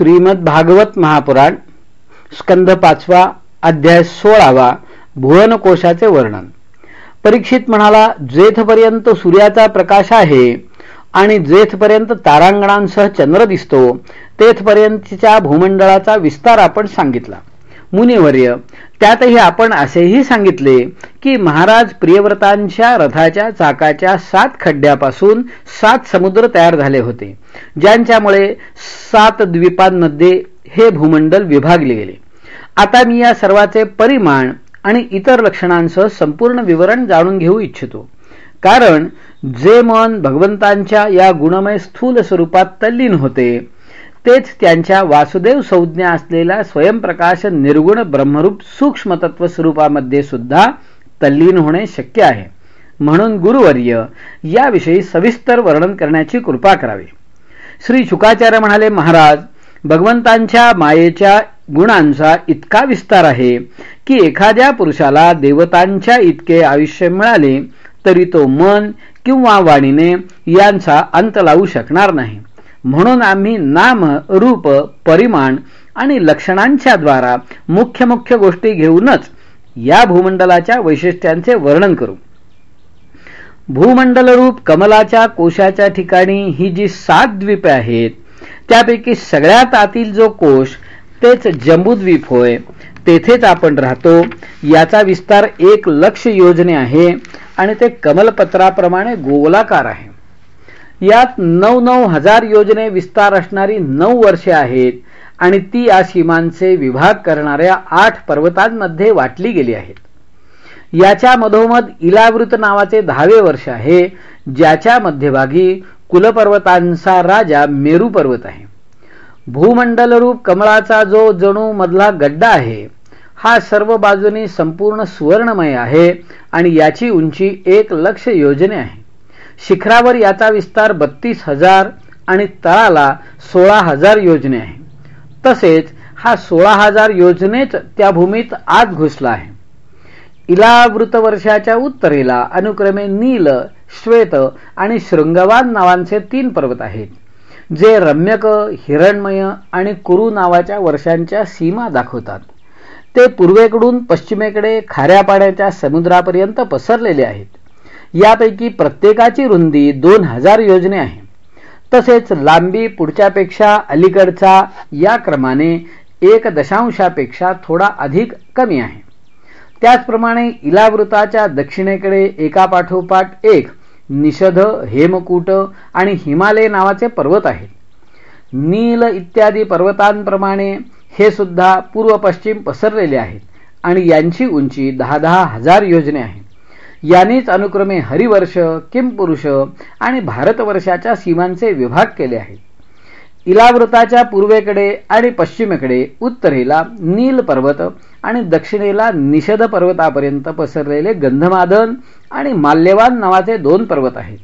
श्रीमद भागवत महापुराण स्कंद पाचवा अध्याय सोळावा भुवनकोशाचे वर्णन. परीक्षित म्हणाला जेथपर्यंत सूर्याचा प्रकाश आहे आणि जेथपर्यंत तारांगणांसह चंद्र दिसतो तेथपर्यंतच्या भूमंडळाचा विस्तार आपण सांगितला. मुनिवर्य. त्यातही आपण असेही सांगितले की महाराज प्रियव्रतांच्या रथाच्या चाकाच्या सात खड्ड्यापासून सात समुद्र तयार झाले होते ज्यांच्यामुळे सात द्वीपांमध्ये हे भूमंडल विभागले गेले. आता मी या सर्वाचे परिमाण आणि इतर लक्षणांसह संपूर्ण विवरण जाणून घेऊ इच्छितो. कारण जे मन भगवंतांच्या या गुणमय स्थूल स्वरूपात तल्लीन होते तेच त्यांच्या वासुदेव संज्ञा असलेला स्वयंप्रकाश निर्गुण ब्रह्मरूप सूक्ष्मतत्व स्वरूपामध्ये सुद्धा तल्लीन होणे शक्य आहे. म्हणून गुरुवर्य याविषयी सविस्तर वर्णन करण्याची कृपा करावी. श्री शुकाचार्य म्हणाले महाराज भगवंतांच्या मायेच्या गुणांचा इतका विस्तार आहे की एखाद्या पुरुषाला देवतांच्या इतके आयुष्य मिळाले तरी तो मन किंवा वाणीने यांचा अंत लावू शकणार नाही. म्हणून आम्ही नाम रूप परिमाण आणि लक्षणांच्या द्वारा मुख्य मुख्य गोष्टी घेऊनच या भूमंडलाच्या वैशिष्ट्यांचे वर्णन करू. भूमंडल रूप कमलाच्या कोशाच्या ठिकाणी ही जी सात द्वीपे आहेत त्यापैकी सगळ्यात आतील जो कोश तेच जम्बूद्वीप होय. तेथेच आपण राहतो. याचा विस्तार एक लक्ष योजने आहे आणि ते कमलपत्राप्रमाणे गोलाकार आहे. यात नऊ नऊ हजार योजने विस्तार असणारी नऊ वर्षे आहेत आणि ती या सीमांचे विभाग करणाऱ्या आठ पर्वतांमध्ये वाटली गेली आहेत. याच्या मधोमध इलावृत नावाचे दहावे वर्ष आहे ज्याच्या मध्यभागी कुलपर्वतांचा राजा मेरू पर्वत आहे. भूमंडल रूप कमळाचा जो जणू मधला गड्डा आहे हा सर्व बाजूनी संपूर्ण सुवर्णमय आहे आणि याची उंची एक लक्ष योजने आहे. शिखरावर याचा विस्तार बत्तीस हजार आणि तळाला सोळा हजार योजने आहे. तसेच हा सोळा हजार योजनेच त्या भूमीत आत घुसला आहे. इलावृत वर्षाच्या उत्तरेला अनुक्रमे नील श्वेत आणि शृंगवान नावांचे तीन पर्वत आहेत जे रम्यक हिरणमय आणि कुरु नावाच्या वर्षांच्या सीमा दाखवतात. ते पूर्वेकडून पश्चिमेकडे खाऱ्या पाण्याच्या समुद्रापर्यंत पसरलेले आहेत. यापैकी प्रत्येकाची रुंदी दोन हजार योजने आहे. तसेच लांबी पुढच्यापेक्षा अलीकडचा या क्रमाने एक दशांशापेक्षा थोडा अधिक कमी आहे. त्याचप्रमाणे इलावृताच्या दक्षिणेकडे एकापाठोपाठ एक निषध हेमकूट आणि हिमालय नावाचे पर्वत आहेत नील इत्यादी पर्वतांप्रमाणे हे सुद्धा पूर्व पश्चिम पसरलेले आहेत आणि यांची उंची दहा दहा हजार योजने आहे यांनीच अनुक्रमे हरिवर्ष किमपुरुष आणि भारतवर्षाच्या सीमांचे विभाग केले आहेत. इलावृताच्या पूर्वेकडे आणि पश्चिमेकडे उत्तरेला नील पर्वत आणि दक्षिणेला निषद पर्वतापर्यंत पसरलेले गंधमादन आणि माल्यवान नावाचे दोन पर्वत आहेत.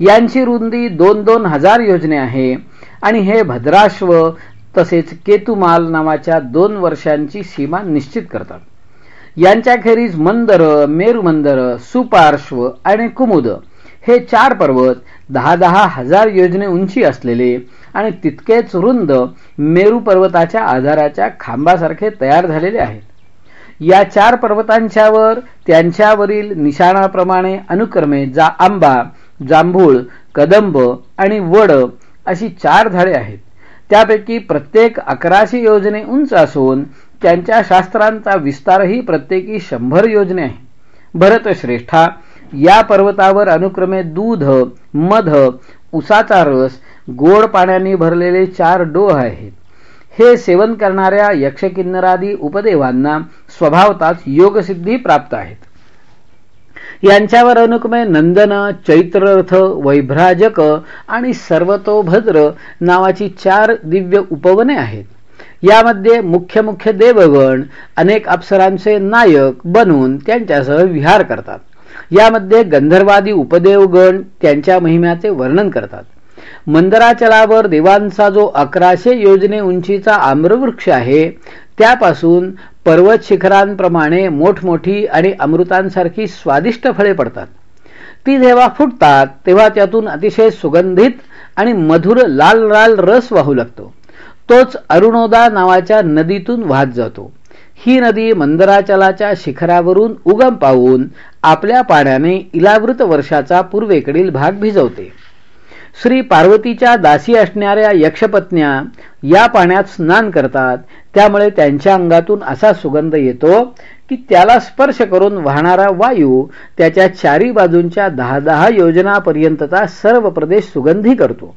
यांची रुंदी दोन दोन हजार योजने आहे आणि हे भद्राश्व तसेच केतुमाल नावाच्या दोन वर्षांची सीमा निश्चित करतात. यांच्याखेरीज मंदर मेरुमंदर सुपार्श्व आणि कुमुद. हे चार पर्वत दहा दहा हजार योजने उंची असलेले आणि तितकेच रुंद मेरू पर्वताच्या आधाराच्या खांबासारखे तयार झालेले आहेत. या चार पर्वतांच्यावर त्यांच्यावरील निशाणाप्रमाणे अनुक्रमे जा आंबा जांभूळ कदंब आणि वड अशी चार झाडे आहेत. त्यापैकी प्रत्येक अकराशे योजने उंच असून त्यांच्या शास्त्रांचा विस्तारही प्रत्येकी शंभर योजने आहे भरतश्रेष्ठा या पर्वतावर अनुक्रमे दूध मध उसाचा रस गोड पाण्याने भरलेले चार डोह आहेत. हे सेवन करणाऱ्या यक्षकिन्नरादी उपदेवांना स्वभावताच योगसिद्धी प्राप्त आहेत. यांच्यावर अनुक्रमे नंदन चैत्ररथ वैभ्राजक आणि सर्वतोभद्र नावाची चार दिव्य उपवने आहेत. यामध्ये मुख्य मुख्य देवगण अनेक अप्सरांचे नायक बनून त्यांच्यासह विहार करतात. यामध्ये गंधर्वादी उपदेवगण त्यांच्या महिम्याचे वर्णन करतात. मंदराचलावर देवांचा जो अकराशे योजने उंचीचा आम्रवृक्ष आहे त्यापासून पर्वत शिखरांप्रमाणे मोठमोठी आणि अमृतांसारखी स्वादिष्ट फळे पडतात. ती जेव्हा फुटतात तेव्हा त्यातून अतिशय सुगंधित आणि मधुर लाल लाल रस वाहू लागतो. तोच अरुणोदा नावाच्या नदीतून वाहत जातो. ही नदी मंदराचलाच्या शिखरावरून उगम पावून आपल्या पाण्याने इलावृत वर्षाचा पूर्वेकडील भाग भिजवते. श्री पार्वतीच्या दासी असणाऱ्या यक्षपत्न्या या पाण्यात स्नान करतात. त्यामुळे त्यांच्या अंगातून असा सुगंध येतो की त्याला स्पर्श करून वाहणारा वायू त्याच्या चारी बाजूंच्या दहा दहा योजनापर्यंतचा सर्व प्रदेश सुगंधी करतो.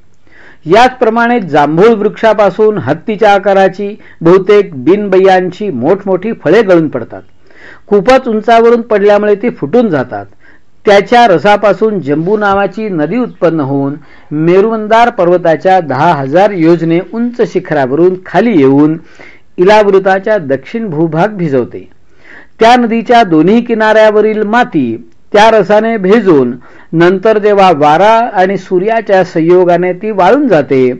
याचप्रमाणे जांभूळ वृक्षापासून हत्तीच्या आकाराची बहुतेक बिनबैयांची मोठमोठी फळे गळून पडतात. खूपच उंचावरून पडल्यामुळे ती फुटून जातात. त्याच्या रसापासून जंबू नावाची नदी उत्पन्न होऊन मेरुमंदार पर्वताच्या दहा हजार योजने उंच शिखरावरून खाली येऊन इलावृताच्या दक्षिण भूभाग भिजवते. त्या नदीच्या दोन्ही किनाऱ्यावरील माती त्या रसाने भेजून नंतर जेव्हा वारा आणि सूर्याच्या संयोगाने ती वाळून जाते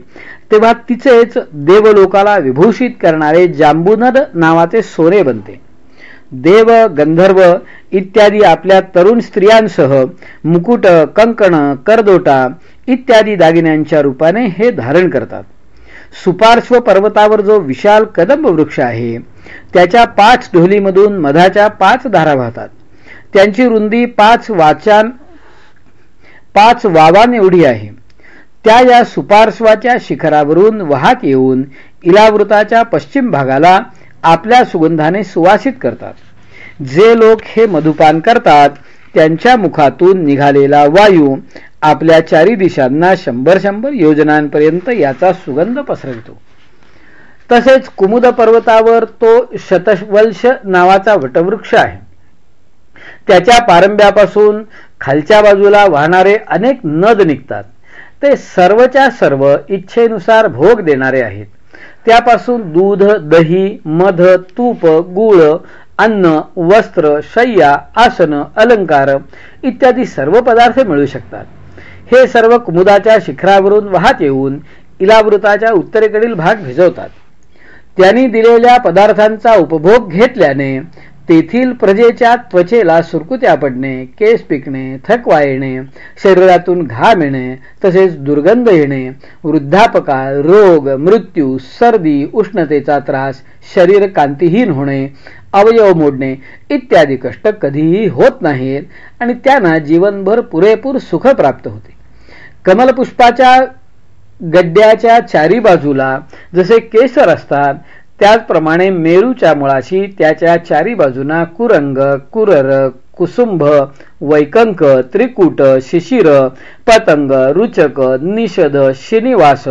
तेव्हा तिचेच देवलोकाला विभूषित करणारे जांबुनर नावाचे सोने बनते. देव गंधर्व इत्यादी आपल्या तरुण स्त्रियांसह मुकुट कंकण करदोटा इत्यादी दागिन्यांच्या रूपाने हे धारण करतात. सुपार्श्व पर्वतावर जो विशाल कदंब वृक्ष आहे त्याच्या पाच ढोलीमधून मधाच्या पाच धारा वाहतात. त्यांची रुंदी पाच वाचान पाच वावान एवढी आहे. त्या या सुपार्श्वाच्या शिखरावरून वाहत येऊन इलावृताच्या पश्चिम भागाला आपल्या सुगंधाने सुवासित करतात. जे लोक हे मधुपान करतात त्यांच्या मुखातून निघालेला वायू आपल्या चारी दिशांना शंभर शंभर योजनांपर्यंत याचा सुगंध पसरवितो. तसेच कुमुद पर्वतावर तो शतवंश नावाचा वटवृक्ष आहे. त्याच्या पारंब्यापासून खालच्या बाजूला वाहणारे अनेक नद निघतात. ते सर्वच्या सर्व इच्छेनुसार भोग देणारे आहेत. त्यापासून दूध दही मध तूप गुळ अन्न वस्त्र शय्या आसन अलंकार इत्यादी सर्व पदार्थ मिळू शकतात. हे सर्व कुमुदाच्या शिखरावरून वाहत येऊन इलावृताच्या उत्तरेकडील भाग भिजवतात. त्यांनी दिलेल्या पदार्थांचा उपभोग घेतल्याने तेथील प्रजेच्या त्वचेला सुरकुत्या पडणे केस पिकणे थकवा येणे शरीरातून घाम येणे तसेच दुर्गंध येणे वृद्धापकाळ रोग मृत्यू सर्दी उष्णतेचा त्रास शरीर कांतीहीन होणे अवयव मोडणे इत्यादी कष्ट कधीही होत नाहीत आणि त्यांना जीवनभर पुरेपूर सुख प्राप्त होते. कमलपुष्पाच्या गड्ड्याच्या चारी बाजूला जसे केसर असतात त्याचप्रमाणे मेरूच्या मुळाशी त्याच्या चारी बाजूना कुरंग कुरर कुसुंभ वैकंक त्रिकूट शिशिर पतंग रुचक निषद श्रीनिवास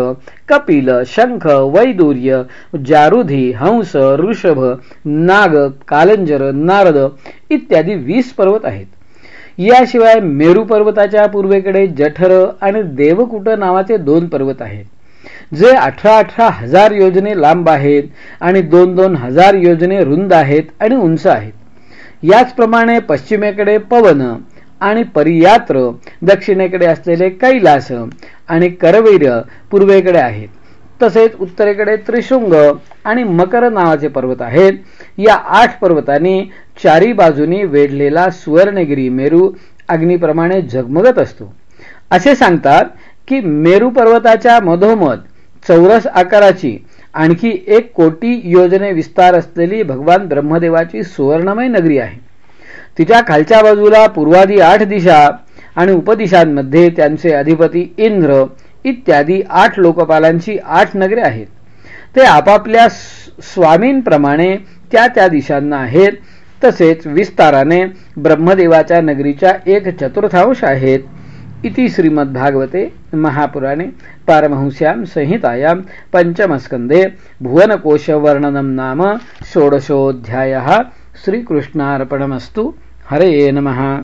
कपिल शंख वैदूर्य जारुधी हंस ऋषभ नाग कालंजर नारद इत्यादी वीस पर्वत आहेत. याशिवाय मेरू पर्वताच्या पूर्वेकडे जठर आणि देवकुट नावाचे दोन पर्वत आहेत. जे अठरा अठरा हजार योजने लांब आहेत आणि दोन दोन हजार योजने रुंद आहेत आणि उंच आहेत. याचप्रमाणे पश्चिमेकडे पवन आणि परियात्र दक्षिणेकडे असलेले कैलास आणि करवीर पूर्वेकडे आहेत. तसेच उत्तरेकडे त्रिशृंग आणि मकर नावाचे पर्वत आहेत. या आठ पर्वतांनी चारी बाजूनी वेढलेला सुवर्णगिरी मेरू अग्निप्रमाणे झगमगत असतो. असे सांगतात की मेरू पर्वताच्या मधोमध चौरस आकाराची आणखी एक कोटी योजने विस्तार असलेली भगवान ब्रह्मदेवाची सुवर्णमय नगरी आहे. तिच्या खालच्या बाजूला पूर्वादी आठ दिशा आणि उपदिशांमध्ये त्यांचे अधिपती इंद्र इत्यादी आठ लोकपालांची आठ नगरे आहेत. ते आपापल्या स्वामींप्रमाणे त्या त्या दिशांना आहेत. तसेच विस्ताराने ब्रह्मदेवाच्या नगरीच्या एक चतुर्थांश आहेत. इति श्रीमद्भागवते महापुराणे पारमहंस्यां संहितायां पञ्चमस्कन्दे भुवनकोशवर्णनं नाम षोडशोऽध्यायः. श्रीकृष्णार्पणमस्तु. हरे नमः.